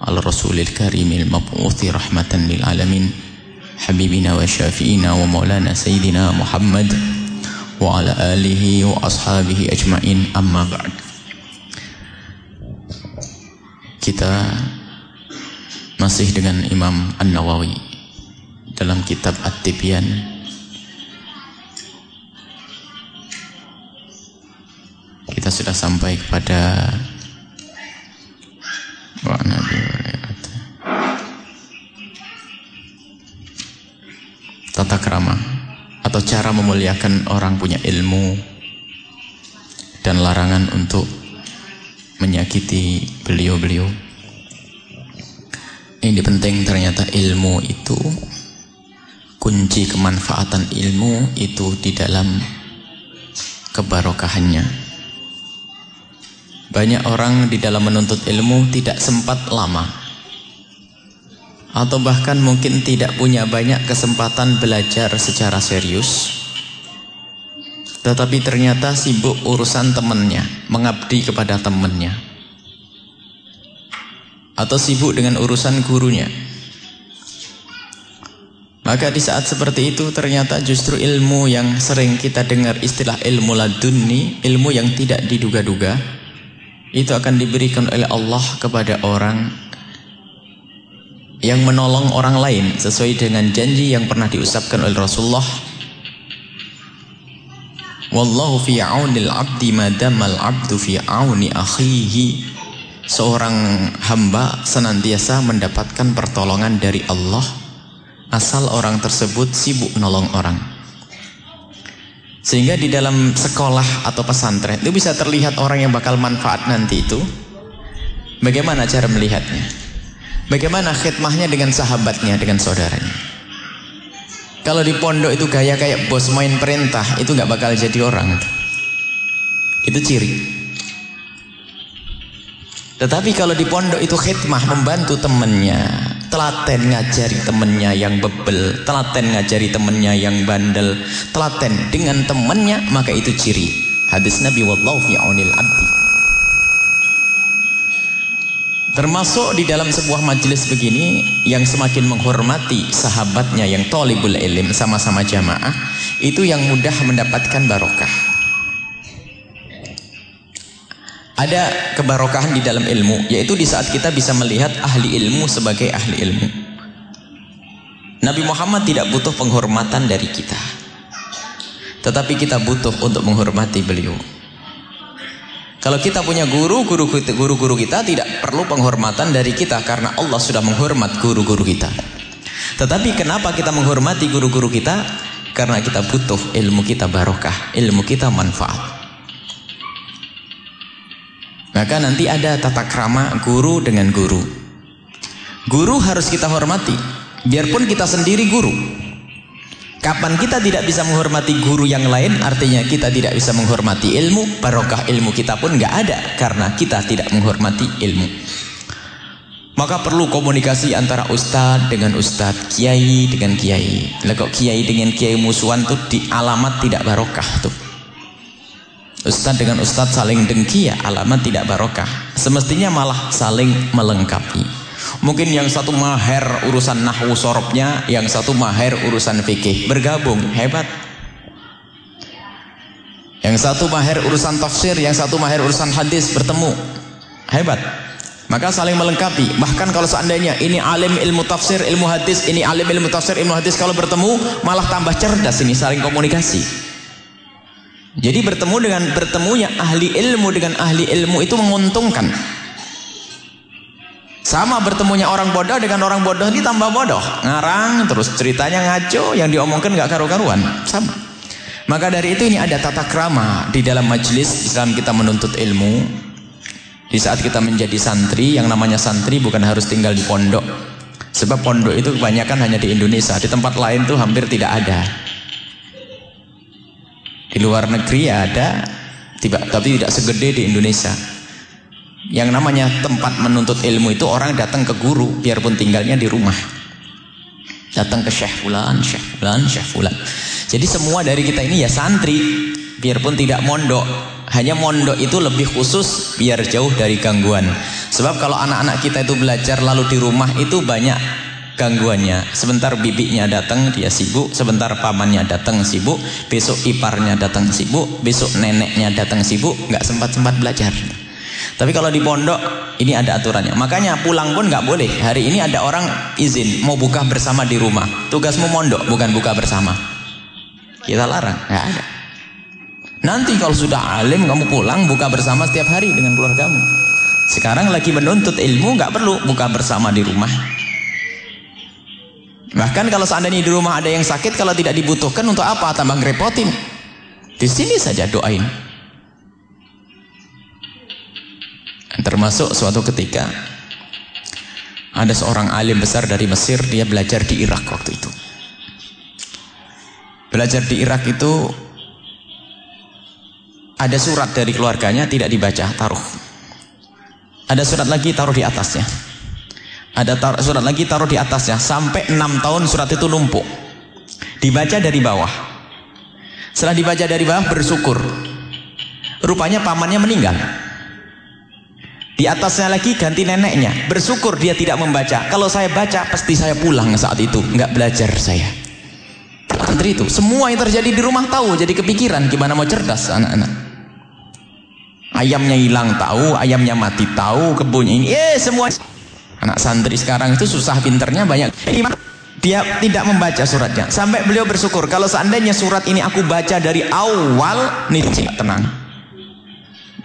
على الرسول الكريم المبعوث رحمة للعالمين حبيبنا وشافئنا ومولانا سيدنا محمد وعلى آله وأصحابه أجمعين أما بعد kita masih dengan Imam An-Nawawi dalam kitab At-Tibyan kita sudah sampai kepada Tata krama atau cara memuliakan orang punya ilmu dan larangan untuk menyakiti beliau-beliau. Ini penting ternyata ilmu itu kunci kemanfaatan ilmu itu di dalam kebarokahannya. Banyak orang di dalam menuntut ilmu tidak sempat lama. Atau bahkan mungkin tidak punya banyak kesempatan belajar secara serius. Tetapi ternyata sibuk urusan temannya, mengabdi kepada temannya. Atau sibuk dengan urusan gurunya. Maka di saat seperti itu ternyata justru ilmu yang sering kita dengar istilah ilmu ladunni, ilmu yang tidak diduga-duga, itu akan diberikan oleh Allah kepada orang yang menolong orang lain sesuai dengan janji yang pernah diusapkan oleh Rasulullah. Wallahu fi aunil abdi madamal abdu fi auni akhihi. Seorang hamba senantiasa mendapatkan pertolongan dari Allah. Asal orang tersebut sibuk menolong orang sehingga di dalam sekolah atau pesantren itu bisa terlihat orang yang bakal manfaat nanti itu. Bagaimana cara melihatnya? Bagaimana khidmahnya dengan sahabatnya, dengan saudaranya? Kalau di pondok itu gaya kayak bos main perintah, itu nggak bakal jadi orang. Itu ciri. Tetapi kalau di pondok itu khidmah membantu temannya, telaten ngajari temennya yang bebel, telaten ngajari temennya yang bandel, telaten dengan temennya maka itu ciri. Hadis Nabi wallahu fi aunil abdi. Termasuk di dalam sebuah majelis begini yang semakin menghormati sahabatnya yang tolibul ilim sama-sama jamaah itu yang mudah mendapatkan barokah. Ada kebarokahan di dalam ilmu, yaitu di saat kita bisa melihat ahli ilmu sebagai ahli ilmu. Nabi Muhammad tidak butuh penghormatan dari kita. Tetapi kita butuh untuk menghormati beliau. Kalau kita punya guru, guru-guru kita tidak perlu penghormatan dari kita karena Allah sudah menghormat guru-guru kita. Tetapi kenapa kita menghormati guru-guru kita? Karena kita butuh ilmu kita barokah, ilmu kita manfaat. Maka nanti ada tata krama guru dengan guru. Guru harus kita hormati. Biarpun kita sendiri guru. Kapan kita tidak bisa menghormati guru yang lain, artinya kita tidak bisa menghormati ilmu, barokah ilmu kita pun nggak ada karena kita tidak menghormati ilmu. Maka perlu komunikasi antara ustadz dengan ustadz, kiai dengan kiai. Lah kiai dengan kiai musuhan tuh di alamat tidak barokah tuh. Ustadz dengan ustadz saling dengki ya alamat tidak barokah. Semestinya malah saling melengkapi. Mungkin yang satu maher urusan nahwu sorobnya, yang satu maher urusan fikih. Bergabung, hebat. Yang satu maher urusan tafsir, yang satu maher urusan hadis bertemu. Hebat. Maka saling melengkapi. Bahkan kalau seandainya ini alim ilmu tafsir, ilmu hadis, ini alim ilmu tafsir, ilmu hadis kalau bertemu malah tambah cerdas ini saling komunikasi. Jadi bertemu dengan bertemunya ahli ilmu dengan ahli ilmu itu menguntungkan. Sama bertemunya orang bodoh dengan orang bodoh ini tambah bodoh. Ngarang terus ceritanya ngaco yang diomongkan nggak karu-karuan. Sama. Maka dari itu ini ada tata krama di dalam majelis dalam kita menuntut ilmu Di saat kita menjadi santri, yang namanya santri bukan harus tinggal di pondok. Sebab pondok itu kebanyakan hanya di Indonesia. Di tempat lain tuh hampir tidak ada. Di luar negeri ada, tapi tidak segede di Indonesia. Yang namanya tempat menuntut ilmu itu orang datang ke guru, biarpun tinggalnya di rumah. Datang ke Syekh Fulan, Syekh Fulan, Syekh Fulan. Jadi semua dari kita ini ya santri, biarpun tidak mondok. Hanya mondok itu lebih khusus biar jauh dari gangguan. Sebab kalau anak-anak kita itu belajar lalu di rumah itu banyak gangguannya. Sebentar bibinya datang dia sibuk, sebentar pamannya datang sibuk, besok iparnya datang sibuk, besok neneknya datang sibuk, nggak sempat-sempat belajar. Tapi kalau di pondok ini ada aturannya. Makanya pulang pun nggak boleh. Hari ini ada orang izin mau buka bersama di rumah. Tugasmu mondok bukan buka bersama. Kita larang, nggak ada. Nanti kalau sudah alim kamu pulang buka bersama setiap hari dengan keluargamu. Sekarang lagi menuntut ilmu nggak perlu buka bersama di rumah. Bahkan kalau seandainya di rumah ada yang sakit kalau tidak dibutuhkan untuk apa tambah ngerepotin. Di sini saja doain. Termasuk suatu ketika ada seorang alim besar dari Mesir dia belajar di Irak waktu itu. Belajar di Irak itu ada surat dari keluarganya tidak dibaca, taruh. Ada surat lagi taruh di atasnya. Ada tar surat lagi taruh di atasnya sampai enam tahun surat itu numpuk. Dibaca dari bawah. Setelah dibaca dari bawah bersyukur. Rupanya pamannya meninggal. Di atasnya lagi ganti neneknya. Bersyukur dia tidak membaca. Kalau saya baca pasti saya pulang saat itu, nggak belajar saya. Santri itu, semua yang terjadi di rumah tahu, jadi kepikiran gimana mau cerdas anak-anak. Ayamnya hilang tahu, ayamnya mati tahu, kebunnya ini, eh semua. Anak santri sekarang itu susah pinternya banyak. Ini dia tidak membaca suratnya. Sampai beliau bersyukur kalau seandainya surat ini aku baca dari awal, nih tenang.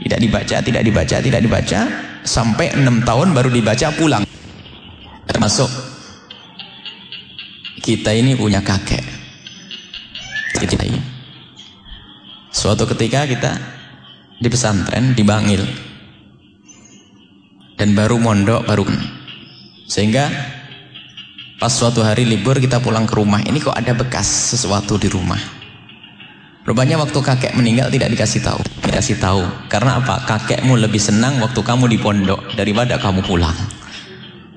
Tidak dibaca, tidak dibaca, tidak dibaca. Sampai enam tahun baru dibaca pulang. Termasuk kita ini punya kakek. Kita ini. Suatu ketika kita di pesantren di Bangil dan baru mondok baru sehingga pas suatu hari libur kita pulang ke rumah ini kok ada bekas sesuatu di rumah rupanya waktu kakek meninggal tidak dikasih tahu dikasih tahu karena apa kakekmu lebih senang waktu kamu di pondok daripada kamu pulang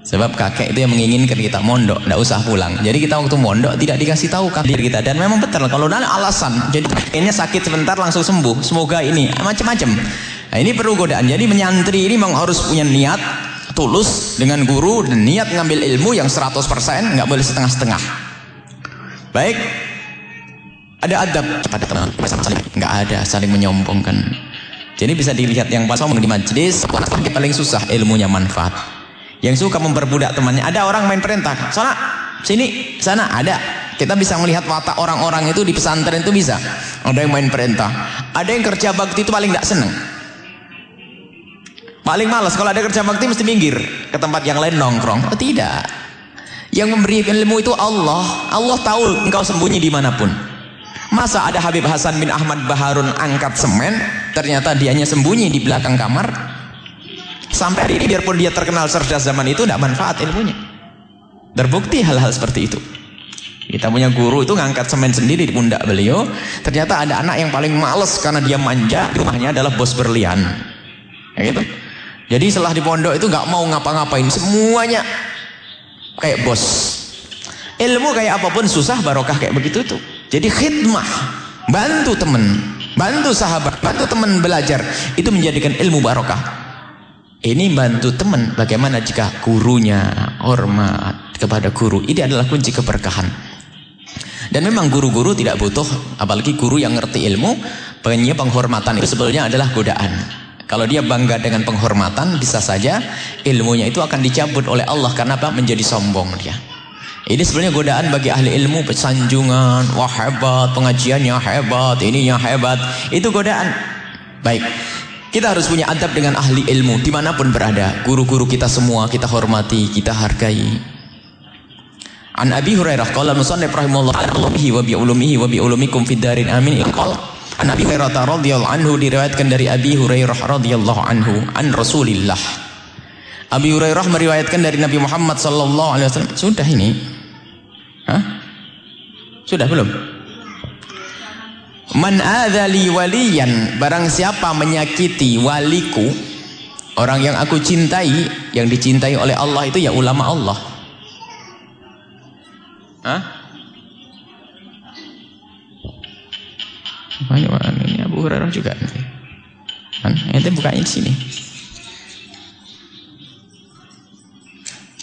Sebab kakek itu yang menginginkan kita mondok, tidak usah pulang. Jadi kita waktu mondok tidak dikasih tahu kakek kita dan memang betul kalau ada alasan. Jadi ini sakit sebentar langsung sembuh. Semoga ini macam-macam. Nah, ini perlu godaan. Jadi menyantri ini memang harus punya niat tulus dengan guru dan niat ngambil ilmu yang 100% nggak boleh setengah-setengah. Baik. Ada adab pada teman saling nggak ada saling menyombongkan. Jadi bisa dilihat yang pas di majelis paling susah ilmunya manfaat. Yang suka memperbudak temannya. Ada orang main perintah. Sana, sini, sana, ada. Kita bisa melihat watak orang-orang itu di pesantren itu bisa. Ada yang main perintah. Ada yang kerja bakti itu paling tidak seneng. Paling malas kalau ada kerja bakti mesti minggir ke tempat yang lain nongkrong. Oh, tidak. Yang memberi ilmu itu Allah. Allah tahu engkau sembunyi di mana pun. Masa ada Habib Hasan bin Ahmad Baharun angkat semen, ternyata dianya sembunyi di belakang kamar, Sampai hari ini biarpun dia terkenal cerdas zaman itu tidak manfaat ilmunya. Terbukti hal-hal seperti itu. Kita punya guru itu ngangkat semen sendiri di pundak beliau. Ternyata ada anak yang paling males karena dia manja. Rumahnya adalah bos berlian. Ya gitu. Jadi setelah di pondok itu nggak mau ngapa-ngapain. Semuanya kayak bos. Ilmu kayak apa pun susah barokah kayak begitu tuh. Jadi khidmah. Bantu teman. Bantu sahabat. Bantu teman belajar. Itu menjadikan ilmu barokah. Ini bantu teman bagaimana jika gurunya hormat kepada guru. Ini adalah kunci keberkahan. Dan memang guru-guru tidak butuh, apalagi guru yang ngerti ilmu, pengennya penghormatan itu sebetulnya adalah godaan. Kalau dia bangga dengan penghormatan, bisa saja ilmunya itu akan dicabut oleh Allah. Karena apa? Menjadi sombong dia. Ini sebenarnya godaan bagi ahli ilmu, pesanjungan, wah hebat, pengajiannya hebat, ininya hebat. Itu godaan. Baik. Kita harus punya adab dengan ahli ilmu di mana pun berada. Guru-guru kita semua kita hormati, kita hargai. An Abi Hurairah qala musannif rahimahullah bihi wa bi ulumihi wa bi ulumikum fid darin amin An Abi Hurairah radhiyallahu anhu diriwayatkan dari Abi Hurairah radhiyallahu anhu an Rasulillah. Abi Hurairah meriwayatkan dari Nabi Muhammad sallallahu alaihi wasallam. Sudah ini? Hah? Sudah belum? Man adzali waliyan, barang siapa menyakiti waliku, orang yang aku cintai, yang dicintai oleh Allah itu ya ulama Allah. Hah? Banyak ini Abu Hurairah juga nanti. Kan? Ente bukanya di sini.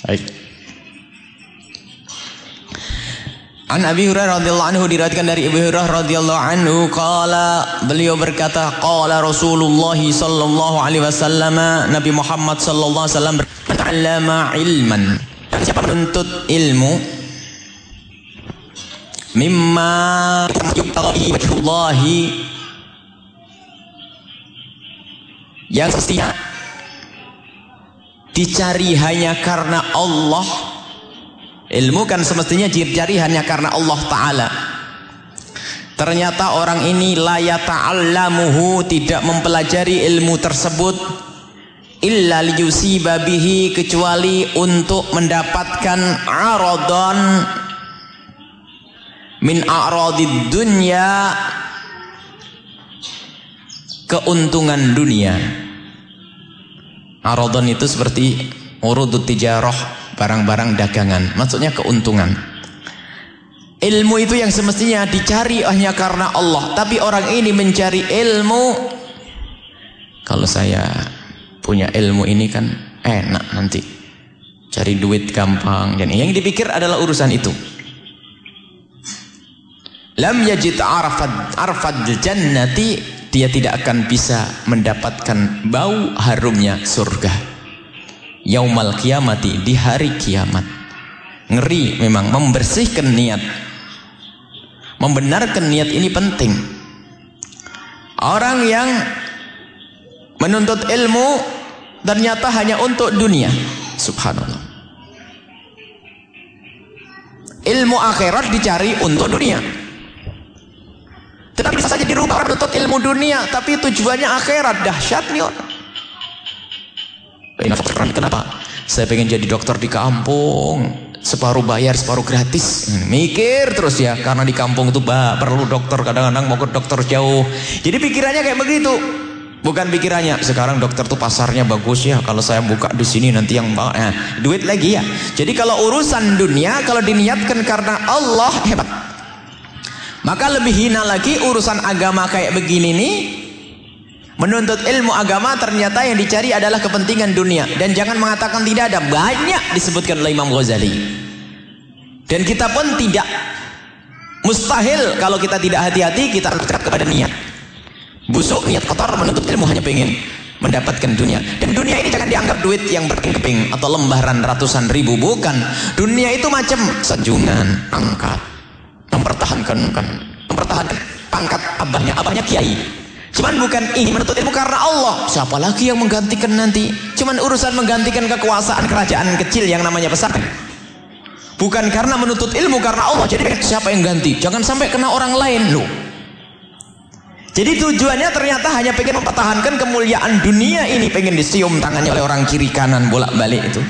Baik. An Abi Hurairah radhiyallahu anhu diriwayatkan dari Abu Hurairah radhiyallahu anhu qala beliau berkata qala Rasulullah sallallahu alaihi wasallam Nabi Muhammad sallallahu alaihi wasallam berkata ilman siapa menuntut ilmu mimma yubtaghi wajhullahi yang semestinya dicari hanya karena Allah. Ilmu kan semestinya dicari hanya karena Allah Ta'ala. Ternyata orang ini la yata'allamuhu tidak mempelajari ilmu tersebut illa liyusiba kecuali untuk mendapatkan aradon min a'radid dunya. Keuntungan dunia. Aradon itu seperti urudut tijarah barang-barang dagangan. Maksudnya keuntungan. Ilmu itu yang semestinya dicari hanya karena Allah. Tapi orang ini mencari ilmu. Kalau saya punya ilmu ini kan enak nanti. Cari duit gampang. Dan yang dipikir adalah urusan itu lam yajid arfad arfad jannati dia tidak akan bisa mendapatkan bau harumnya surga. Yaumal kiamati di hari kiamat. Ngeri memang membersihkan niat. Membenarkan niat ini penting. Orang yang menuntut ilmu ternyata hanya untuk dunia. Subhanallah. Ilmu akhirat dicari untuk dunia tetapi bisa saja dirubah menuntut ilmu dunia, tapi tujuannya akhirat. Dahsyat nih orang. Kenapa? Saya pengen jadi dokter di kampung. Separuh bayar, separuh gratis. Mikir terus ya, karena di kampung itu bah, perlu dokter. Kadang-kadang mau ke dokter jauh. Jadi pikirannya kayak begitu. Bukan pikirannya, sekarang dokter tuh pasarnya bagus ya. Kalau saya buka di sini nanti yang eh, duit lagi ya. Jadi kalau urusan dunia, kalau diniatkan karena Allah hebat. Maka lebih hina lagi urusan agama kayak begini nih. Menuntut ilmu agama ternyata yang dicari adalah kepentingan dunia. Dan jangan mengatakan tidak ada. Banyak disebutkan oleh Imam Ghazali. Dan kita pun tidak mustahil kalau kita tidak hati-hati kita dekat kepada niat. Busuk niat kotor menuntut ilmu hanya pengen mendapatkan dunia. Dan dunia ini jangan dianggap duit yang berkeping atau lembaran ratusan ribu. Bukan. Dunia itu macam sanjungan, angkat, mempertahankan kan, mempertahankan pangkat abahnya, abahnya kiai. Cuman bukan ini menuntut ilmu karena Allah. Siapa lagi yang menggantikan nanti? Cuman urusan menggantikan kekuasaan kerajaan kecil yang namanya besar. Bukan karena menuntut ilmu karena Allah. Jadi siapa yang ganti? Jangan sampai kena orang lain loh. Jadi tujuannya ternyata hanya pengen mempertahankan kemuliaan dunia ini. Pengen disium tangannya oleh orang kiri kanan bolak-balik itu.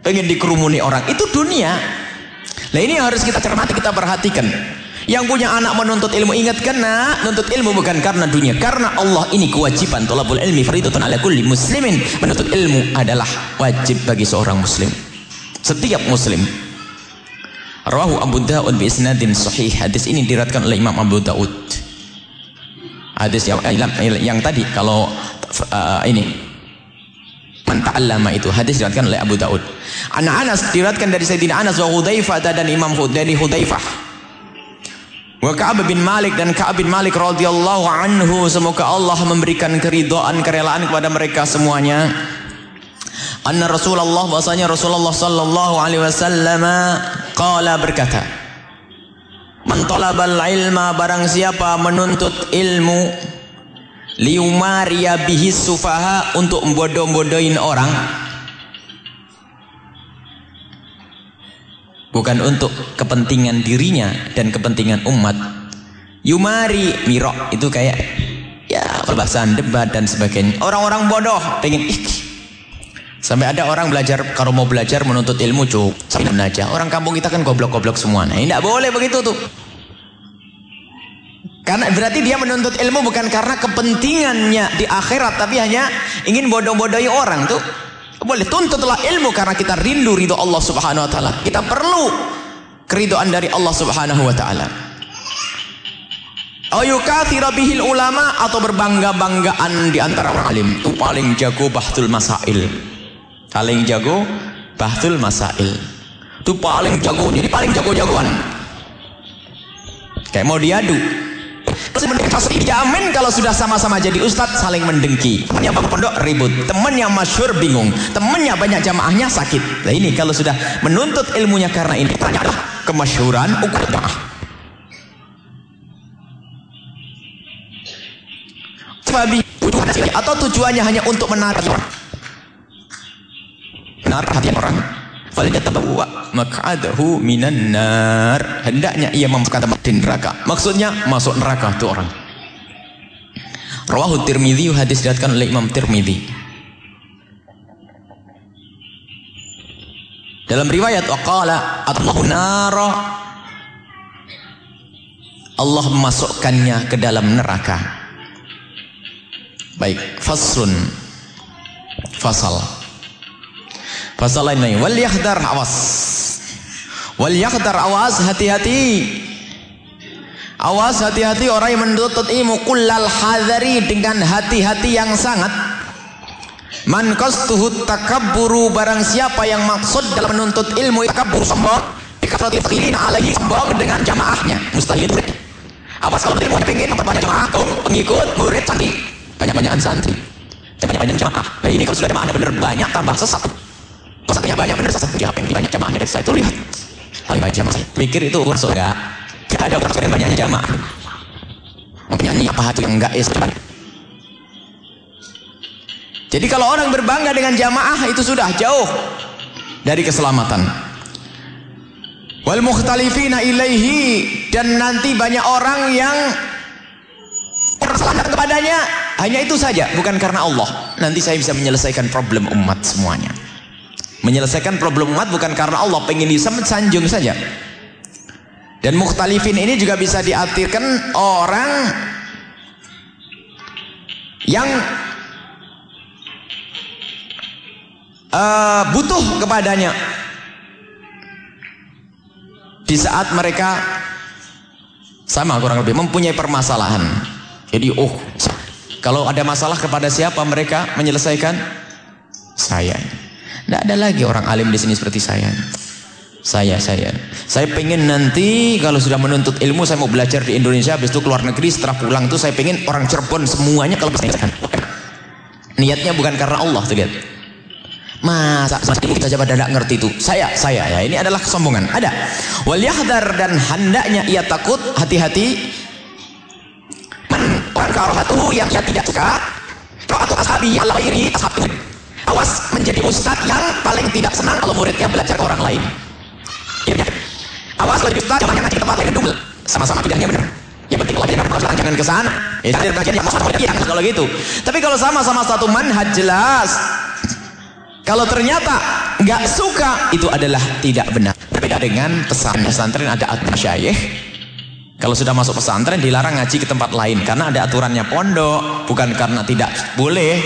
Pengen dikerumuni orang. Itu dunia. Nah ini yang harus kita cermati, kita perhatikan. Yang punya anak menuntut ilmu ingatkan nak, menuntut ilmu bukan karena dunia, karena Allah ini kewajiban tolabul ilmi faridatun ala kulli muslimin. Menuntut ilmu adalah wajib bagi seorang muslim. Setiap muslim. Rawahu Abu Dawud bi isnadin sahih. Hadis ini diriwayatkan oleh Imam Abu Dawud. Hadis yang yang, yang tadi kalau uh, ini man ta'allama itu. Hadis diriwayatkan oleh Abu Daud. Anak Anas diriwayatkan dari Sayyidina Anas wa Hudzaifah dan Imam dari Hudzaifah. Wa Ka'ab bin Malik dan Ka'ab bin Malik radhiyallahu anhu semoga Allah memberikan keridhaan kerelaan kepada mereka semuanya. Anna Rasulullah bahasanya Rasulullah sallallahu alaihi wasallam qala berkata man talabal ilma barang siapa menuntut ilmu liumaria bihis sufaha untuk bodoh-bodohin orang bukan untuk kepentingan dirinya dan kepentingan umat Yumari mirok itu kayak ya perbahasan debat dan sebagainya. Orang-orang bodoh pengen ih. Sampai ada orang belajar kalau mau belajar menuntut ilmu cuk sampai aja. Orang kampung kita kan goblok-goblok semua. Nah, tidak boleh begitu tuh. Karena berarti dia menuntut ilmu bukan karena kepentingannya di akhirat tapi hanya ingin bodoh-bodohi orang tuh. Boleh tuntutlah ilmu karena kita rindu ridho Allah Subhanahu wa taala. Kita perlu keridoan dari Allah Subhanahu wa taala. Ayukathira bihil ulama atau berbangga-banggaan di antara orang alim. Itu paling jago bahtul masail. Paling jago bahtul masail. Itu paling jago, jadi paling jago-jagoan. Kayak mau diadu. Pasti jamin kalau sudah sama-sama jadi ustadz saling mendengki. Temannya bang pondok ribut, temannya masyur bingung, temannya banyak jamaahnya sakit. Nah ini kalau sudah menuntut ilmunya karena ini, adalah kemasyuran ukur jamaah. Atau tujuannya hanya untuk menarik. Menarik hati orang. Falyatabawwa maq'adahu minan nar. Hendaknya ia membuka tempat di neraka. Maksudnya masuk neraka itu orang. Rawahu Tirmidzi hadis diriwayatkan oleh Imam Tirmidzi. Dalam riwayat waqala Allahu nara Allah memasukkannya ke dalam neraka. Baik, faslun. Fasal. Fasal lain lagi. Wal yahdar awas. Wal yahdar awas hati-hati. Awas hati-hati orang yang menuntut ilmu kullal hadari dengan hati-hati yang sangat. Man qastuhu takabburu barang siapa yang maksud dalam menuntut ilmu takabbur sombong. Bikatrati taqilina alaihi sombong dengan jamaahnya. Mustahil Awas kalau ilmu pengen memperbanyak jamaah, pengikut, murid, cantik banyak-banyakan santri banyak-banyak jamaah nah ini kalau sudah jamaahnya benar banyak tambah sesat sesatnya banyak benar sesat siapa yang banyak jamaahnya dari saya itu lihat. Lebih banyak jamaah saya. Pikir itu ukur surga gak ada ukur surga banyaknya jamaah. Mau penyanyi apa hati yang enggak ya jadi kalau orang berbangga dengan jamaah itu sudah jauh dari keselamatan. Wal mukhtalifina ilaihi dan nanti banyak orang yang kepadanya. Hanya itu saja bukan karena Allah. Nanti saya bisa menyelesaikan problem umat semuanya menyelesaikan problem umat bukan karena Allah pengen sanjung saja dan mukhtalifin ini juga bisa diartikan orang yang uh, butuh kepadanya di saat mereka sama kurang lebih mempunyai permasalahan jadi oh kalau ada masalah kepada siapa mereka menyelesaikan? Saya. Tidak ada lagi orang alim di sini seperti saya. Saya, saya. Saya pengen nanti kalau sudah menuntut ilmu saya mau belajar di Indonesia habis itu keluar negeri setelah pulang tuh saya pengen orang Cirebon semuanya kalau bisa Niatnya bukan karena Allah tuh lihat. Masa masih saja pada tidak ngerti itu. Saya, saya ya ini adalah kesombongan. Ada. Wal yahdar dan hendaknya ia takut, hati-hati karahatuhu yang saya tidak suka atau ashabi Allah iri ashab awas menjadi ustaz yang paling tidak senang kalau muridnya belajar ke orang lain. Ya, ya. awas kalau jadi ustaz jangan ngaji tempat lain double sama-sama tidaknya benar. Yang penting kalau dia persoalan jangan ke sana. Ya hadir belajar yang masalah yang kalau gitu. Tapi kalau sama-sama satu manhaj jelas. Kalau ternyata nggak suka itu adalah tidak benar. Berbeda dengan pesan. Pesantren ada at-masyayikh kalau sudah masuk pesantren dilarang ngaji ke tempat lain. Karena ada aturannya pondok, bukan karena tidak boleh,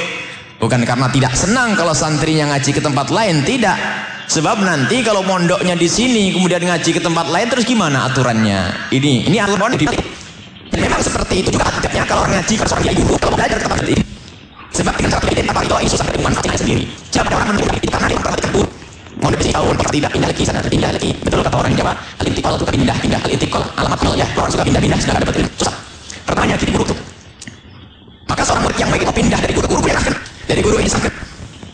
bukan karena tidak senang kalau santrinya ngaji ke tempat lain, tidak. Sebab nanti kalau pondoknya di sini kemudian ngaji ke tempat lain terus gimana aturannya? Ini ini di Memang seperti itu juga adabnya kalau orang ngaji kalau seorang ibu kalau belajar ke tempat lain. Sebab dengan cara ini itu susah dengan manfaatnya sendiri. Siapa orang menurut kita karena dia tersebut mau diberi tahu tidak pindah lagi sana pindah lagi betul kata orang Jawa al intikal itu pindah pindah al intikal alamat ya orang suka pindah pindah sudah dapat susah pertanyaan jadi guru tuh maka seorang murid yang baik itu pindah dari guru-guru yang sakit dari guru ini sakit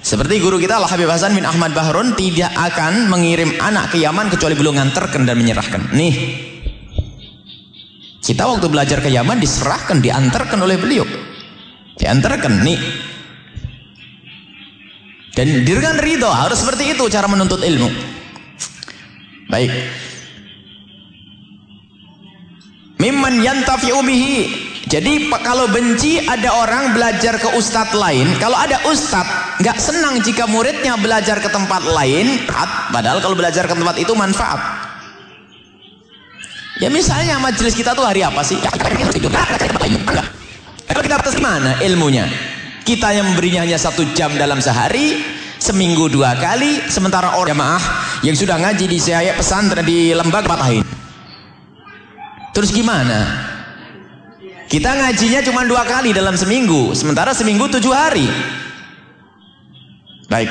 seperti guru kita Allah Habib Hasan bin Ahmad Bahrun tidak akan mengirim anak ke Yaman kecuali belum nganterkan dan menyerahkan nih kita waktu belajar ke Yaman diserahkan diantarkan oleh beliau diantarkan nih dan dengan ridho harus seperti itu cara menuntut ilmu. Baik. Mimman yantafi'u bihi. Jadi kalau benci ada orang belajar ke ustadz lain, kalau ada ustadz nggak senang jika muridnya belajar ke tempat lain, padahal kalau belajar ke tempat itu manfaat. Ya misalnya majelis kita tuh hari apa sih? Kalau kita atas mana ilmunya? Kita yang memberinya hanya satu jam dalam sehari, seminggu dua kali, sementara orang jamaah yang sudah ngaji di saya pesantren di lembaga patahin. Terus gimana? Kita ngajinya cuma dua kali dalam seminggu, sementara seminggu tujuh hari. Baik.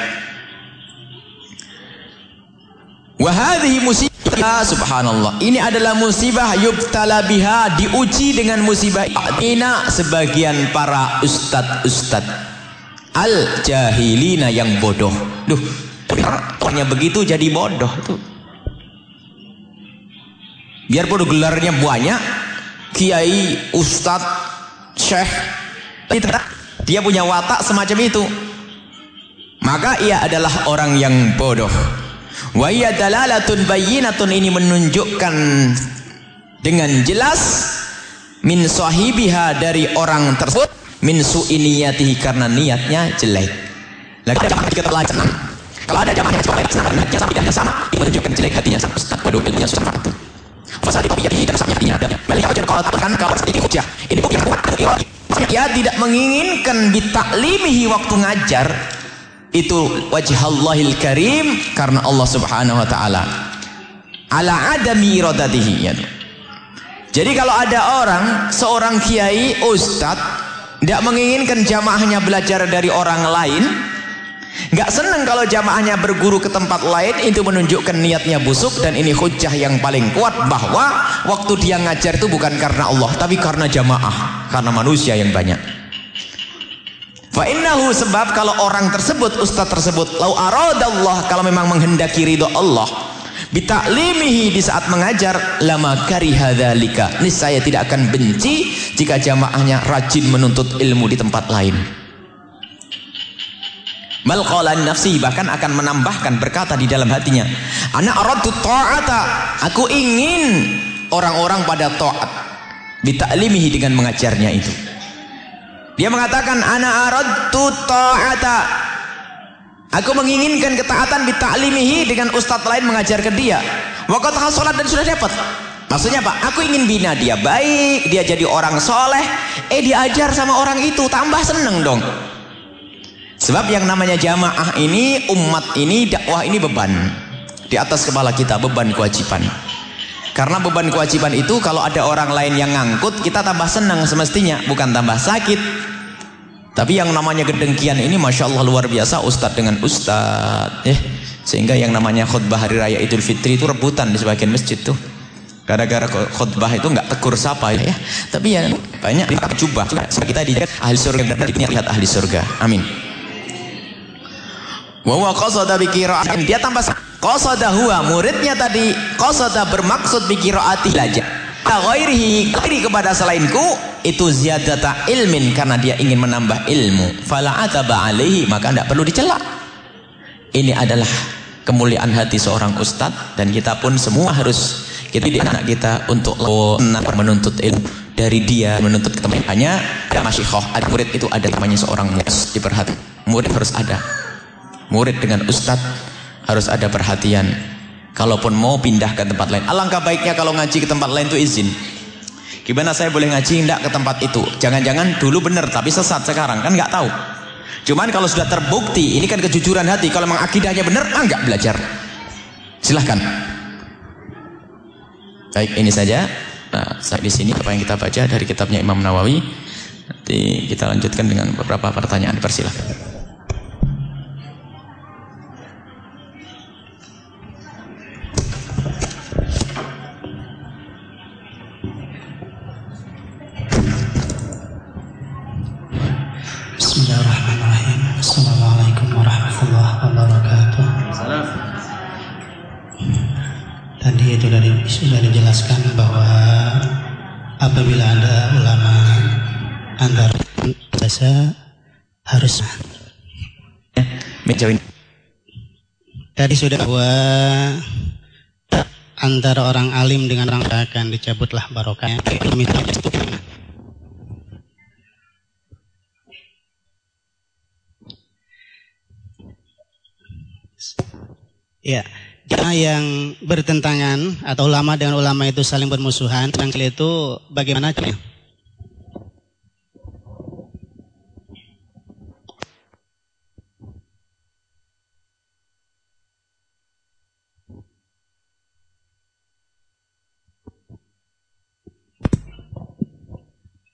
Wahadhi musibah subhanallah. Ini adalah musibah yubtala biha diuji dengan musibah. Ina sebagian para ustad-ustad al jahilina yang bodoh. Duh, orangnya begitu jadi bodoh tuh. Biarpun gelarnya banyak, kiai, ustad, syekh, dia punya watak semacam itu. Maka ia adalah orang yang bodoh. Wa iya dalalatun bayyinatun ini menunjukkan dengan jelas min sahibiha dari orang tersebut min su'iniyatihi karena niatnya jelek. Lagi jamaah kita pelajar. Kalau ada jamaah yang sama niatnya sama tidak sama, ini menunjukkan jelek hatinya sama ustaz. Waduh ilmunya susah banget. Fasadi topiyatihi dan sama hatinya ada. Balik aja kalau kan kalau sedikit hujah. Ini bukti yang kuat. Ia tidak menginginkan bitaklimihi waktu ngajar itu wajhallahil karim karena Allah Subhanahu wa taala ala adami iradatihi ya. Jadi kalau ada orang seorang kiai ustad tidak menginginkan jamaahnya belajar dari orang lain nggak senang kalau jamaahnya berguru ke tempat lain itu menunjukkan niatnya busuk dan ini hujah yang paling kuat bahwa waktu dia ngajar itu bukan karena Allah tapi karena jamaah karena manusia yang banyak. Fa innahu sebab kalau orang tersebut ustaz tersebut lau aradallah kalau memang menghendaki ridho Allah bitaklimihi di saat mengajar lama dzalika niscaya tidak akan benci jika jamaahnya rajin menuntut ilmu di tempat lain bal nafsi bahkan akan menambahkan berkata di dalam hatinya ana aradtu ta'ata aku ingin orang-orang pada taat bitaklimihi dengan mengajarnya itu dia mengatakan ana aradtu ta'ata. Aku menginginkan ketaatan ta'limihi dengan ustadz lain mengajar ke dia. Waqat salat dan sudah dapat. Maksudnya apa? Aku ingin bina dia baik, dia jadi orang soleh. Eh diajar sama orang itu, tambah seneng dong. Sebab yang namanya jamaah ini, umat ini, dakwah ini beban. Di atas kepala kita, beban kewajiban. Karena beban kewajiban itu kalau ada orang lain yang ngangkut, kita tambah senang semestinya, bukan tambah sakit. Tapi yang namanya kedengkian ini Masya Allah luar biasa Ustadz dengan Ustadz eh, Sehingga yang namanya khutbah hari raya idul fitri itu rebutan di sebagian masjid tuh Gara-gara khutbah itu nggak tegur sapa ya Tapi ya banyak coba Supaya kita dijaga ahli surga dan lihat ahli surga Amin Wawa qasada bikira'atin Dia tambah qasada huwa Muridnya tadi qasada bermaksud bikira'ati belajar. Ghairihi kepada selainku itu ziyadata ilmin karena dia ingin menambah ilmu. Fala ataba maka tidak perlu dicela. Ini adalah kemuliaan hati seorang ustadz dan kita pun semua harus kita di anak kita untuk menuntut ilmu. Dari dia menuntut hanya ada masyikhoh ada murid itu ada namanya seorang murid diperhati murid harus ada murid dengan ustadz harus ada perhatian kalaupun mau pindah ke tempat lain alangkah baiknya kalau ngaji ke tempat lain itu izin Gimana saya boleh ngaji tidak ke tempat itu? Jangan-jangan dulu benar tapi sesat sekarang kan nggak tahu. Cuman kalau sudah terbukti ini kan kejujuran hati. Kalau memang akidahnya benar, ah belajar. Silahkan. Baik ini saja. Nah, saya di sini apa yang kita baca dari kitabnya Imam Nawawi. Nanti kita lanjutkan dengan beberapa pertanyaan. Persilahkan. Sudah dijelaskan bahwa apabila ada ulama antara biasa harus ya, tadi sudah bahwa antara orang alim dengan orang akan dicabutlah barokahnya. Ya, jika yang bertentangan atau ulama dengan ulama itu saling bermusuhan, barangkali itu bagaimana caranya?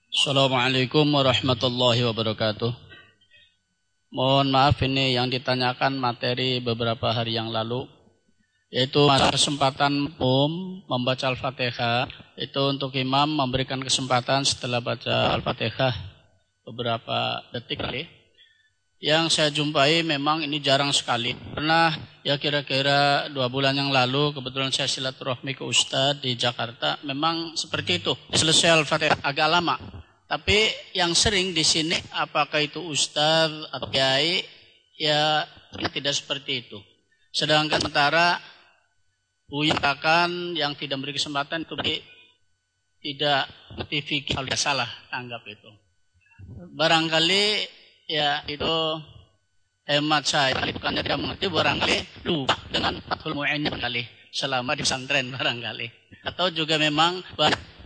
Assalamualaikum warahmatullahi wabarakatuh. Mohon maaf ini yang ditanyakan materi beberapa hari yang lalu yaitu kesempatan umum membaca Al-Fatihah itu untuk imam memberikan kesempatan setelah baca Al-Fatihah beberapa detik kali. Yang saya jumpai memang ini jarang sekali. Pernah ya kira-kira dua bulan yang lalu kebetulan saya silaturahmi ke Ustadz di Jakarta. Memang seperti itu. Selesai Al-Fatihah agak lama. Tapi yang sering di sini apakah itu ustaz atau kiai ya tidak seperti itu. Sedangkan sementara Buya akan yang tidak memberi kesempatan itu tidak notifikasi kalau tidak salah anggap itu. Barangkali ya itu hemat saya bukannya tidak mengerti barangkali lupa dengan fatul mu'in barangkali selama di pesantren barangkali atau juga memang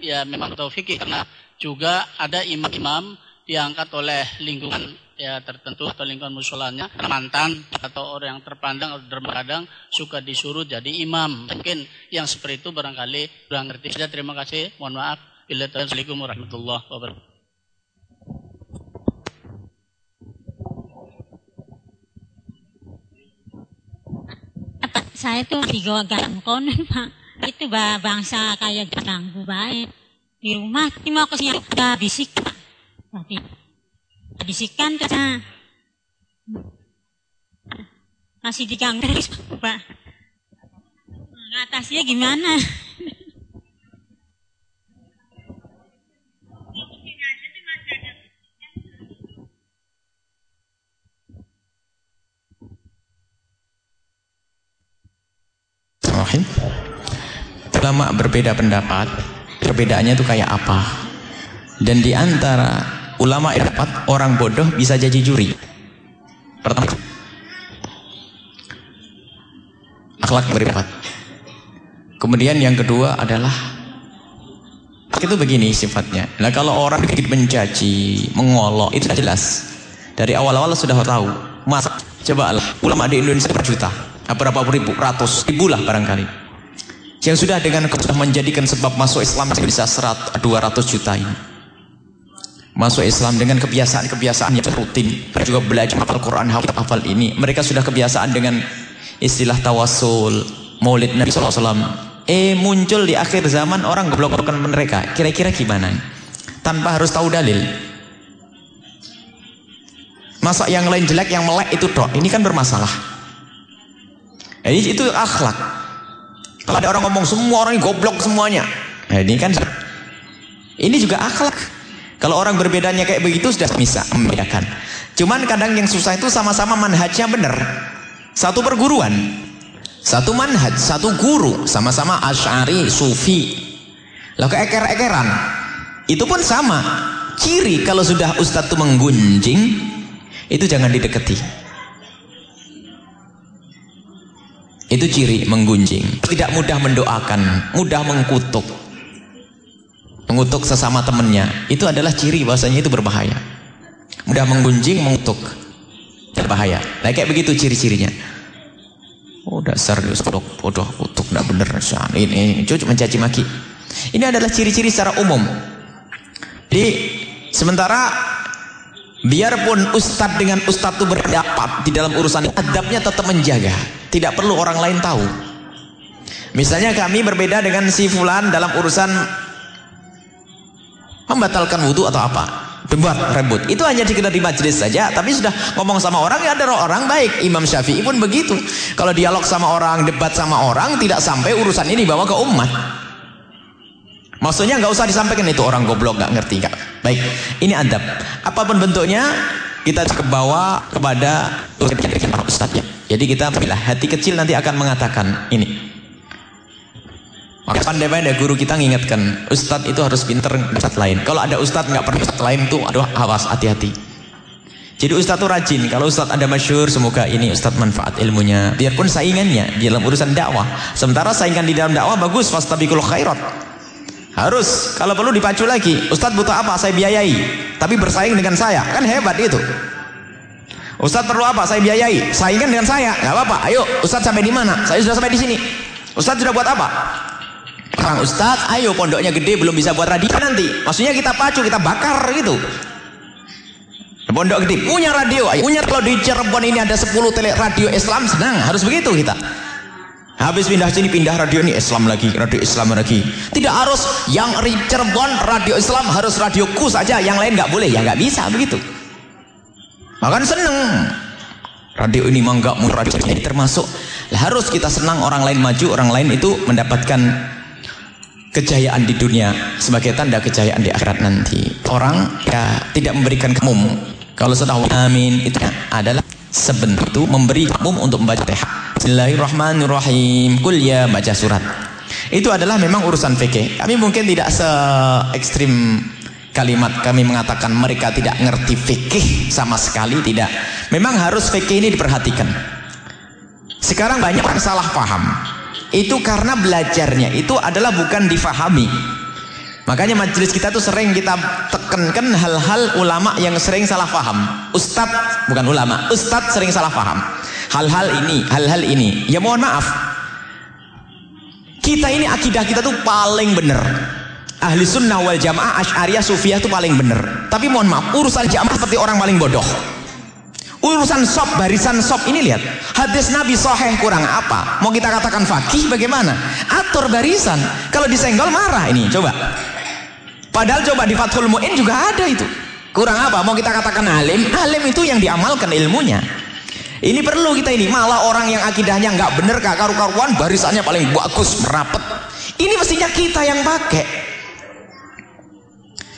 ya memang taufik karena juga ada imam-imam diangkat oleh lingkungan ya tertentu atau lingkungan musolanya mantan atau orang yang terpandang atau terkadang suka disuruh jadi imam. Mungkin yang seperti itu barangkali kurang ngerti. Saja terima kasih. Mohon maaf. Assalamualaikum warahmatullahi wabarakatuh. Saya tuh tiga konon pak. Itu bangsa kayak ganggu baik. Di rumah ini mau ke sini ada bisik tapi bisikan tuh nah. masih diganggu pak. Atasnya gimana? Ulama berbeda pendapat. Perbedaannya itu kayak apa? Dan di antara ulama dapat orang bodoh bisa jadi juri. Pertama, akhlak berpendapat. Kemudian yang kedua adalah itu begini sifatnya. Nah kalau orang sedikit mencaci, mengolok itu jelas. Dari awal-awal sudah tahu. Masa coba lah ulama di Indonesia berjuta, berapa ribu, ratus ribu lah barangkali yang sudah dengan sudah menjadikan sebab masuk Islam bisa serat 200 juta ini masuk Islam dengan kebiasaan-kebiasaan yang rutin. Mereka juga belajar hafal Quran hafal, hafal ini. Mereka sudah kebiasaan dengan istilah tawasul maulid Nabi SAW eh muncul di akhir zaman orang goblok-goblokan mereka. Kira-kira gimana? Tanpa harus tahu dalil. Masa yang lain jelek yang melek itu dok ini kan bermasalah. Jadi itu akhlak. Kalau ada orang ngomong semua orang ini goblok semuanya. Nah, ini kan ini juga akhlak. Kalau orang berbedanya kayak begitu sudah bisa membedakan. Cuman kadang yang susah itu sama-sama manhajnya benar. Satu perguruan. Satu manhaj, satu guru, sama-sama Asy'ari, Sufi. Lah keeker-ekeran. Itu pun sama. Ciri kalau sudah ustadz itu menggunjing, itu jangan didekati. Itu ciri menggunjing. Tidak mudah mendoakan, mudah mengkutuk. Mengutuk sesama temannya. Itu adalah ciri bahasanya itu berbahaya. Mudah menggunjing, mengutuk. Berbahaya. Nah kayak begitu ciri-cirinya. Oh dasar bodoh, bodoh, kutuk, tidak benar. Ini, ini, cucu mencaci maki. Ini adalah ciri-ciri secara umum. Jadi sementara biarpun ustadz dengan ustadz itu berdapat di dalam urusan adabnya tetap menjaga. Tidak perlu orang lain tahu. Misalnya kami berbeda dengan si fulan dalam urusan membatalkan wudhu atau apa. Debat, rebut. Itu hanya dikenal di majelis saja. Tapi sudah ngomong sama orang, ya ada orang baik. Imam Syafi'i pun begitu. Kalau dialog sama orang, debat sama orang, tidak sampai urusan ini dibawa ke umat. Maksudnya nggak usah disampaikan itu orang goblok nggak ngerti nggak. Baik, ini adab. Apa pun bentuknya, kita kebawa kepada ustadznya. Jadi kita bila hati kecil nanti akan mengatakan ini. Maka pandai-pandai guru kita ngingetkan, ustadz itu harus pinter ustadz lain. Kalau ada ustadz nggak pernah ustadz lain tuh, aduh awas hati-hati. Jadi ustadz tuh rajin. Kalau ustadz ada masyur, semoga ini ustadz manfaat ilmunya. Biarpun saingannya di dalam urusan dakwah. Sementara saingan di dalam dakwah bagus, fastabikul khairat. Harus, kalau perlu dipacu lagi. Ustadz butuh apa? Saya biayai. Tapi bersaing dengan saya. Kan hebat itu. Ustadz perlu apa? Saya biayai. Saingan dengan saya. Gak apa-apa. Ayo, Ustadz sampai di mana? Saya sudah sampai di sini. Ustadz sudah buat apa? Kang Ustadz, ayo pondoknya gede belum bisa buat radio nanti. Maksudnya kita pacu, kita bakar gitu. Pondok gede punya radio, ayo. punya kalau di Cirebon ini ada 10 tele radio Islam senang, harus begitu kita. Habis pindah sini pindah radio ini Islam lagi, radio Islam lagi. Tidak harus yang Cirebon radio Islam harus radioku saja, yang lain nggak boleh ya nggak bisa begitu. Makan seneng. Radio ini mah nggak radio ini termasuk harus kita senang orang lain maju, orang lain itu mendapatkan kejayaan di dunia sebagai tanda kejayaan di akhirat nanti. Orang ya tidak memberikan umum. Kalau sudah amin itu adalah sebentar itu memberi umum untuk membaca teh. Bismillahirrahmanirrahim. Kul ya baca surat. Itu adalah memang urusan fikih. Kami mungkin tidak se ekstrim kalimat kami mengatakan mereka tidak ngerti fikih sama sekali tidak. Memang harus fikih ini diperhatikan. Sekarang banyak yang salah paham. Itu karena belajarnya itu adalah bukan difahami. Makanya majelis kita tuh sering kita tekankan hal-hal ulama yang sering salah paham. Ustadz, bukan ulama, ustadz sering salah paham. Hal-hal ini, hal-hal ini. Ya mohon maaf. Kita ini akidah kita tuh paling benar. Ahli sunnah wal jamaah, asyariah, sufiyah tuh paling benar. Tapi mohon maaf, urusan jamaah seperti orang paling bodoh. Urusan sop, barisan sop ini lihat. Hadis Nabi sahih kurang apa? Mau kita katakan fakih bagaimana? Atur barisan. Kalau disenggol marah ini, coba. Padahal coba di Fathul Mu'in juga ada itu. Kurang apa? Mau kita katakan alim? Alim itu yang diamalkan ilmunya. Ini perlu kita ini. Malah orang yang akidahnya nggak bener kak karu-karuan, barisannya paling bagus, merapet. Ini mestinya kita yang pakai.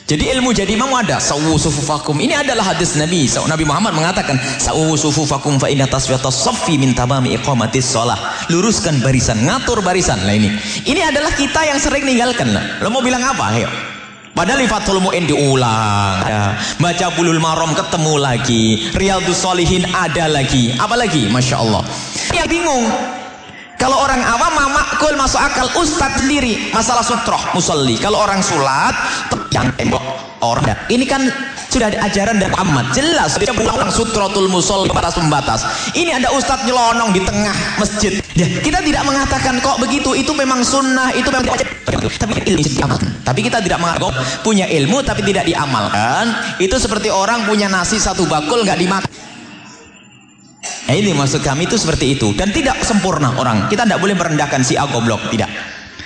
Jadi ilmu jadi imam ada sawu sufufakum. Ini adalah hadis Nabi. Nabi Muhammad mengatakan sawu sufufakum fa inna tasfiyatas saffi min tamami iqamatis shalah. Luruskan barisan, ngatur barisan. Lah ini. Ini adalah kita yang sering ninggalkan lah. Lo mau bilang apa? Ayo. Padahal Fathul Mu'in diulang. Ya. Baca Bulul Maram ketemu lagi. Riyadus Solihin ada lagi. Apa lagi? Masya Allah. Yang bingung. Kalau orang awam makul masuk akal ustadz sendiri masalah sutroh musalli. Kalau orang sulat yang tembok orang. Ini kan sudah ada ajaran dari Muhammad jelas dia berulang sutrotul musol batas pembatas. Ini ada ustadz nyelonong di tengah masjid. Ya, kita tidak mengatakan kok begitu itu memang sunnah itu memang. Tapi ilmu. Tapi kita tidak mengaku punya ilmu tapi tidak diamalkan. Itu seperti orang punya nasi satu bakul nggak dimakan. Nah, ini maksud kami itu seperti itu dan tidak sempurna orang. Kita tidak boleh merendahkan si A goblok, tidak.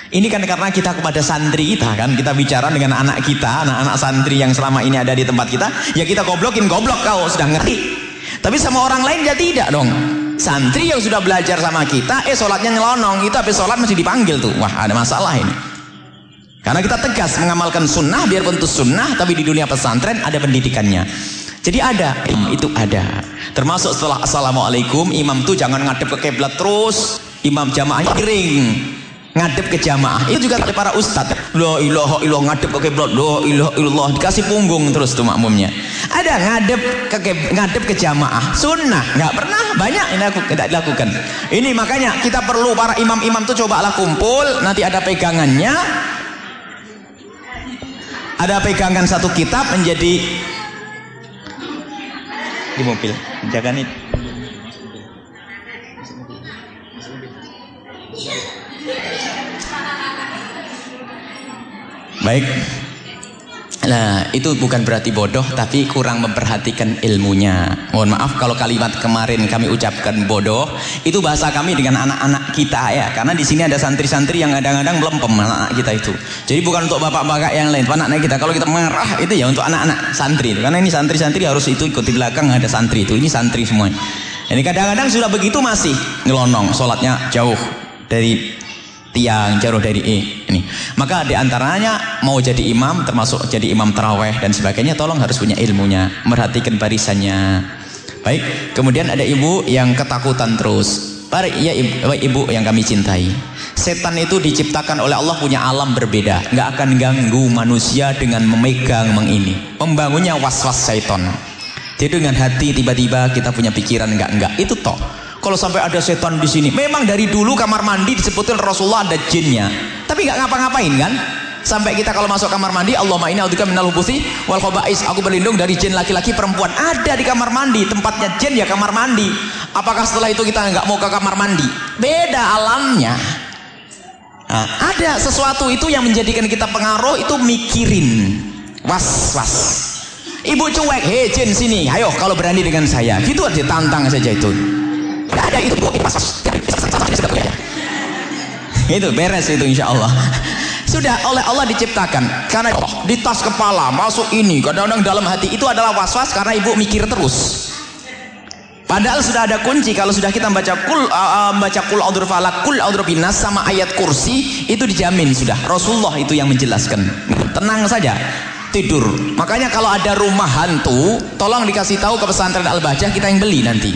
Ini kan karena kita kepada santri kita kan kita bicara dengan anak kita, anak-anak santri yang selama ini ada di tempat kita, ya kita goblokin goblok kau sudah ngerti. Tapi sama orang lain ya tidak dong. Santri yang sudah belajar sama kita, eh sholatnya nyelonong, itu habis sholat masih dipanggil tuh. Wah ada masalah ini. Karena kita tegas mengamalkan sunnah biarpun itu sunnah, tapi di dunia pesantren ada pendidikannya. Jadi ada, itu ada. Termasuk setelah assalamualaikum, imam tuh jangan ngadep ke kiblat terus. Imam jamaahnya kering, ngadep ke jamaah. Itu juga ada para ustadz. La ilaha illallah ngadep ke kiblat. La ilaha illallah dikasih punggung terus tuh makmumnya. Ada ngadep ke ngadep ke jamaah. Sunnah, nggak pernah banyak ini aku tidak dilakukan. Ini makanya kita perlu para imam-imam tuh cobalah kumpul. Nanti ada pegangannya. Ada pegangan satu kitab menjadi di mobil jaga nih baik Nah, itu bukan berarti bodoh, tapi kurang memperhatikan ilmunya. Mohon maaf kalau kalimat kemarin kami ucapkan bodoh, itu bahasa kami dengan anak-anak kita ya. Karena di sini ada santri-santri yang kadang-kadang melempem anak-anak kita itu. Jadi bukan untuk bapak-bapak yang lain, anak-anak kita. Kalau kita marah itu ya untuk anak-anak santri. Karena ini santri-santri harus itu ikut di belakang ada santri itu. Ini santri semua. Ini kadang-kadang sudah begitu masih ngelonong, sholatnya jauh dari tiang jauh dari ini. Maka di antaranya mau jadi imam termasuk jadi imam teraweh dan sebagainya tolong harus punya ilmunya, merhatikan barisannya. Baik, kemudian ada ibu yang ketakutan terus. Baik ya ibu, ibu yang kami cintai. Setan itu diciptakan oleh Allah punya alam berbeda. Nggak akan ganggu manusia dengan memegang mengini. Membangunnya was-was setan. Jadi dengan hati tiba-tiba kita punya pikiran enggak-enggak. Itu toh. Kalau sampai ada setan di sini, memang dari dulu kamar mandi disebutin Rasulullah ada jinnya. Tapi nggak ngapa-ngapain kan? Sampai kita kalau masuk kamar mandi, Allahumma inna a'udzubika minal hubuthi wal khaba'is. Aku berlindung dari jin laki-laki perempuan. Ada di kamar mandi, tempatnya jin ya kamar mandi. Apakah setelah itu kita nggak mau ke kamar mandi? Beda alamnya. Nah, ada sesuatu itu yang menjadikan kita pengaruh itu mikirin. Was was. Ibu cuek, hei jin sini, ayo kalau berani dengan saya. Gitu aja tantang saja itu. Itu, was was. Itu beres itu insya Allah. Sudah oleh Allah diciptakan. Karena oh, di tas kepala masuk ini, kadang-kadang dalam hati itu adalah was-was karena ibu mikir terus. Padahal sudah ada kunci kalau sudah kita membaca kul uh, membaca kul audur falak kul audur binas sama ayat kursi itu dijamin sudah. Rasulullah itu yang menjelaskan. Tenang saja tidur. Makanya kalau ada rumah hantu, tolong dikasih tahu ke pesantren Al-Bajah kita yang beli nanti.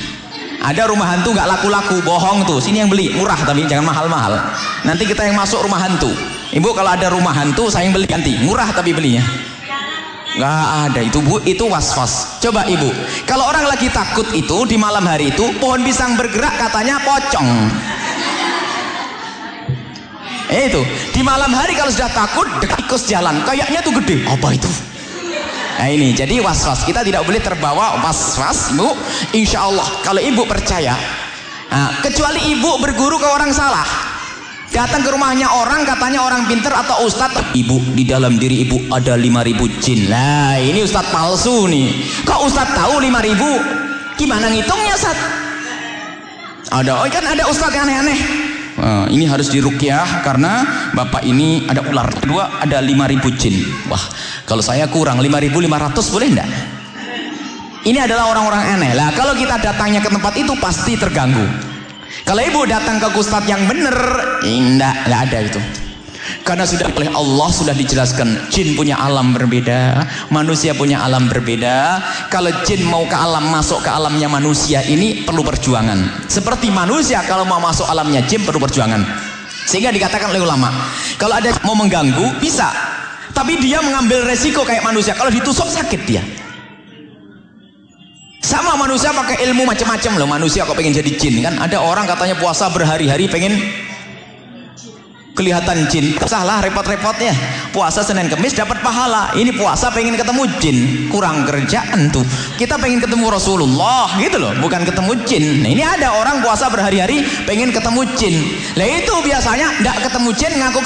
Ada rumah hantu nggak laku-laku, bohong tuh. Sini yang beli, murah tapi jangan mahal-mahal. Nanti kita yang masuk rumah hantu. Ibu kalau ada rumah hantu saya yang beli ganti, murah tapi belinya. Nggak ada itu bu, itu was-was. Coba ibu, kalau orang lagi takut itu di malam hari itu pohon pisang bergerak katanya pocong. Eh itu di malam hari kalau sudah takut tikus jalan, kayaknya tuh gede. Apa itu? Nah ini. Jadi was-was. Kita tidak boleh terbawa was-was ibu. Insya Allah kalau ibu percaya, nah, kecuali ibu berguru ke orang salah. Datang ke rumahnya orang katanya orang pinter atau ustadz. Ibu di dalam diri ibu ada 5000 jin. Lah ini ustadz palsu nih. Kok ustadz tahu 5000 Gimana ngitungnya Ustaz? Ada, oh kan ada ustadz aneh-aneh Uh, ini harus dirukyah karena bapak ini ada ular. Kedua ada 5000 jin. Wah kalau saya kurang 5500 boleh enggak ini adalah orang-orang aneh. Lah kalau kita datangnya ke tempat itu pasti terganggu. Kalau ibu datang ke ustadz yang benar enggak enggak ada itu karena sudah oleh Allah sudah dijelaskan jin punya alam berbeda manusia punya alam berbeda. Kalau jin mau ke alam masuk ke alamnya manusia ini perlu perjuangan. Seperti manusia kalau mau masuk alamnya jin perlu perjuangan. Sehingga dikatakan oleh ulama kalau ada mau mengganggu bisa. Tapi dia mengambil resiko kayak manusia. Kalau ditusuk sakit dia. Sama manusia pakai ilmu macam-macam loh. Manusia kok pengen jadi jin kan? Ada orang katanya puasa berhari-hari pengen kelihatan jin. Salah repot-repotnya. Puasa Senin Kemis dapat pahala. Ini puasa pengen ketemu jin. Kurang kerjaan tuh. Kita pengen ketemu Rasulullah gitu loh bukan ketemu jin. Nah ini ada orang puasa berhari-hari pengen ketemu jin. Lah itu biasanya tidak ketemu jin ngaku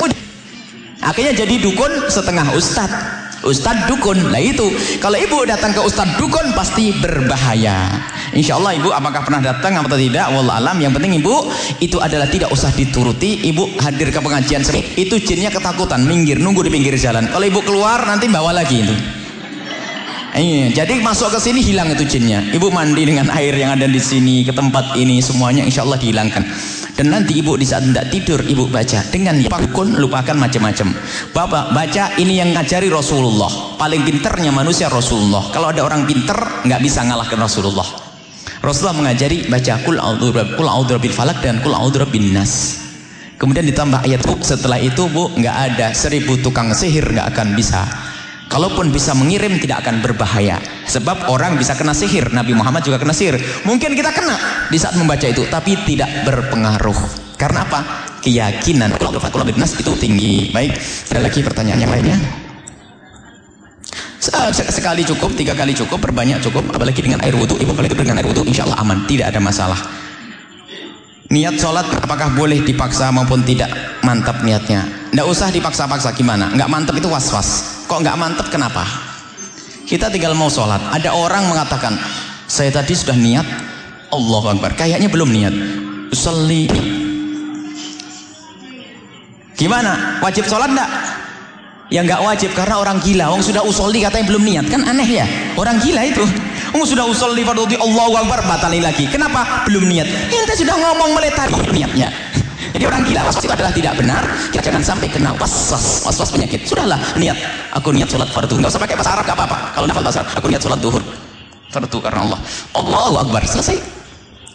akhirnya jadi dukun setengah ustadz Ustadz dukun. Lah itu. Kalau ibu datang ke Ustadz dukun pasti berbahaya. Insya Allah ibu apakah pernah datang atau tidak? Wallah alam. Yang penting ibu itu adalah tidak usah dituruti. Ibu hadir ke pengajian itu jinnya ketakutan. Minggir nunggu di pinggir jalan. Kalau ibu keluar nanti bawa lagi itu Iya, jadi masuk ke sini hilang itu jinnya. Ibu mandi dengan air yang ada di sini ke tempat ini semuanya insya Allah dihilangkan. Dan nanti ibu di saat tidak tidur ibu baca dengan pakun lupakan macam-macam. Bapak baca ini yang ngajari Rasulullah. Paling pinternya manusia Rasulullah. Kalau ada orang pinter nggak bisa ngalahkan Rasulullah. Rasulullah mengajari baca kul bil falak dan kul bin nas. Kemudian ditambah ayat setelah itu bu nggak ada seribu tukang sihir nggak akan bisa Kalaupun bisa mengirim tidak akan berbahaya. Sebab orang bisa kena sihir. Nabi Muhammad juga kena sihir. Mungkin kita kena di saat membaca itu. Tapi tidak berpengaruh. Karena apa? Keyakinan. Nas itu tinggi. Baik. Ada lagi pertanyaan yang lainnya? Sekali cukup, tiga kali cukup, perbanyak cukup. Apalagi dengan air wudhu. Ibu kalau itu dengan air wudhu insya Allah aman. Tidak ada masalah. Niat sholat apakah boleh dipaksa maupun tidak mantap niatnya? Tidak usah dipaksa-paksa gimana? Nggak mantap itu was-was. Kok nggak mantap kenapa? Kita tinggal mau sholat. Ada orang mengatakan, saya tadi sudah niat, Allah Akbar. Kayaknya belum niat. Usalli. Gimana? Wajib sholat enggak? Ya nggak wajib karena orang gila. Wong sudah usolli katanya belum niat. Kan aneh ya? Orang gila itu. Oh, sudah di fardhu Allahu Akbar batalin lagi. Kenapa? Belum niat. Ente sudah ngomong meletari niatnya. Jadi orang gila waswas itu adalah tidak benar. Kita jangan sampai kena waswas, waswas penyakit. Sudahlah niat. Aku niat sholat fardu. Enggak usah pakai bahasa Arab enggak apa-apa. Kalau nafal bahasa Arab, aku niat sholat duhur. Fardu karena Allah. Allahu Akbar. Selesai.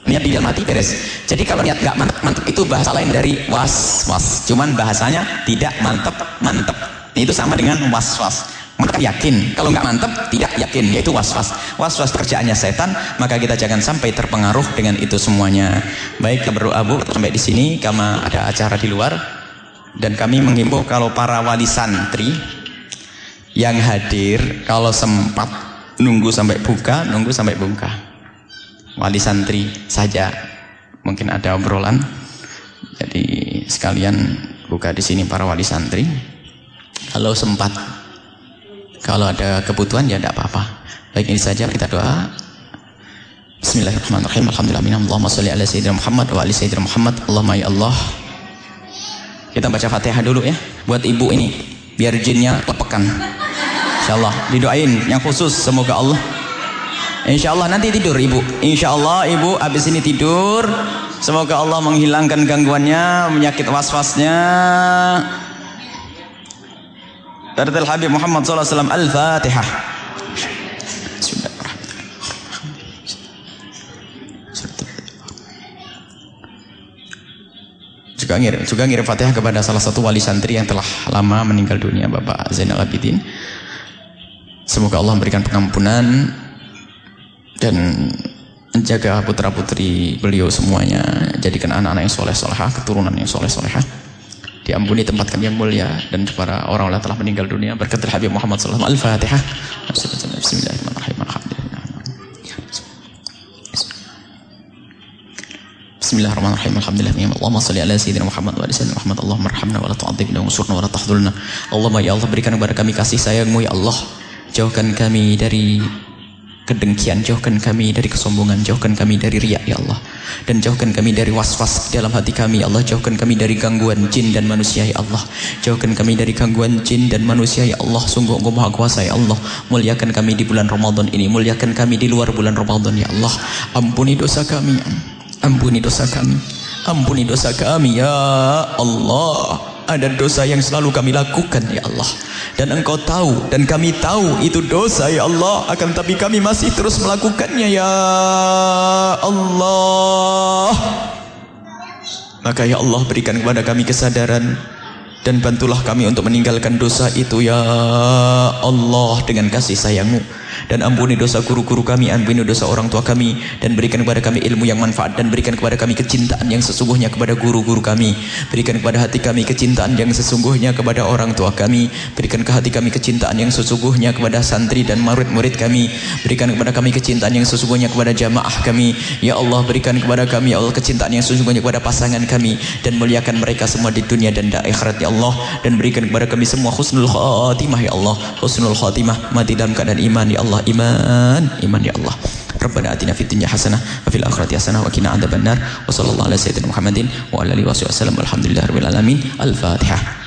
niat di dalam hati beres jadi kalau niat nggak mantep mantep itu bahasa lain dari was was cuman bahasanya tidak mantep mantep itu sama dengan was was maka yakin. Kalau nggak mantep tidak yakin. Yaitu was was was was kerjaannya setan maka kita jangan sampai terpengaruh dengan itu semuanya. Baik kita berdoa bu sampai di sini. Karena ada acara di luar. Dan kami menghimbau kalau para wali santri yang hadir kalau sempat nunggu sampai buka nunggu sampai buka. Wali santri saja. Mungkin ada obrolan. Jadi sekalian buka di sini para wali santri. Kalau sempat kalau ada kebutuhan ya tidak apa-apa. Baik ini saja kita doa. Bismillahirrahmanirrahim. Alhamdulillah Allahumma salli ala Sayyidina Muhammad wa ali Sayyidina Muhammad. Allahumma ya Allah. Kita baca fatihah dulu ya buat ibu ini biar jinnya lepekan insyaallah didoain yang khusus semoga Allah. Insyaallah nanti tidur ibu. Insyaallah ibu habis ini tidur. Semoga Allah menghilangkan gangguannya penyakit was-wasnya Darul Habib Muhammad SAW Al-Fatihah juga ngirim juga ngirim Fatihah kepada salah satu wali santri yang telah lama meninggal dunia Bapak Zainal Abidin. Semoga Allah memberikan pengampunan dan menjaga putra putri beliau semuanya jadikan anak-anak yang soleh solehah keturunan yang soleh solehah diampuni tempat kami yang mulia dan para orang-orang telah meninggal dunia berkat Habib Muhammad SAW Al-Fatihah Bismillahirrahmanirrahim Bismillahirrahmanirrahim. Alhamdulillah. Allahumma salli ala sayyidina Muhammad wa ala sayyidina Muhammad. Allahumma arhamna wa la tu'adzibna wa ansurna wa la tahdhulna. Allahumma ya Allah berikan kepada kami kasih sayangmu ya Allah. Jauhkan kami dari kedengkian, jauhkan kami dari kesombongan, jauhkan kami dari riak ya Allah. Dan jauhkan kami dari was-was dalam hati kami ya Allah. Jauhkan kami dari gangguan jin dan manusia ya Allah. Jauhkan kami dari gangguan jin dan manusia ya Allah. Sungguh Engkau Maha Kuasa ya Allah. Muliakan kami di bulan Ramadan ini, muliakan kami di luar bulan Ramadan ya Allah. Ampuni dosa kami. Ampuni dosa kami. Ampuni dosa kami ya Allah. Ada dosa yang selalu kami lakukan ya Allah. Dan engkau tahu dan kami tahu itu dosa ya Allah. Akan tapi kami masih terus melakukannya ya Allah. Maka ya Allah berikan kepada kami kesadaran dan bantulah kami untuk meninggalkan dosa itu ya Allah dengan kasih sayangmu dan ampuni dosa guru-guru kami, ampuni dosa orang tua kami dan berikan kepada kami ilmu yang manfaat dan berikan kepada kami kecintaan yang sesungguhnya kepada guru-guru kami. Berikan kepada hati kami kecintaan yang sesungguhnya kepada orang tua kami. Berikan ke hati kami kecintaan yang sesungguhnya kepada santri dan murid-murid kami. Berikan kepada kami kecintaan yang sesungguhnya kepada jamaah kami. Ya Allah, berikan kepada kami ya Allah kecintaan yang sesungguhnya kepada pasangan kami dan muliakan mereka semua di dunia dan di akhirat ya Allah dan berikan kepada kami semua husnul khatimah ya Allah. Husnul khatimah mati dalam keadaan iman ya Allah إيمان. iman ya Allah ربنا آتنا في الدنيا حسنة وفي الآخرة حسنة وكنا عند النار. وصلى الله على سيدنا محمد وعلى آله وصحبه وسلم. والحمد لله رب العالمين. الفاتحة.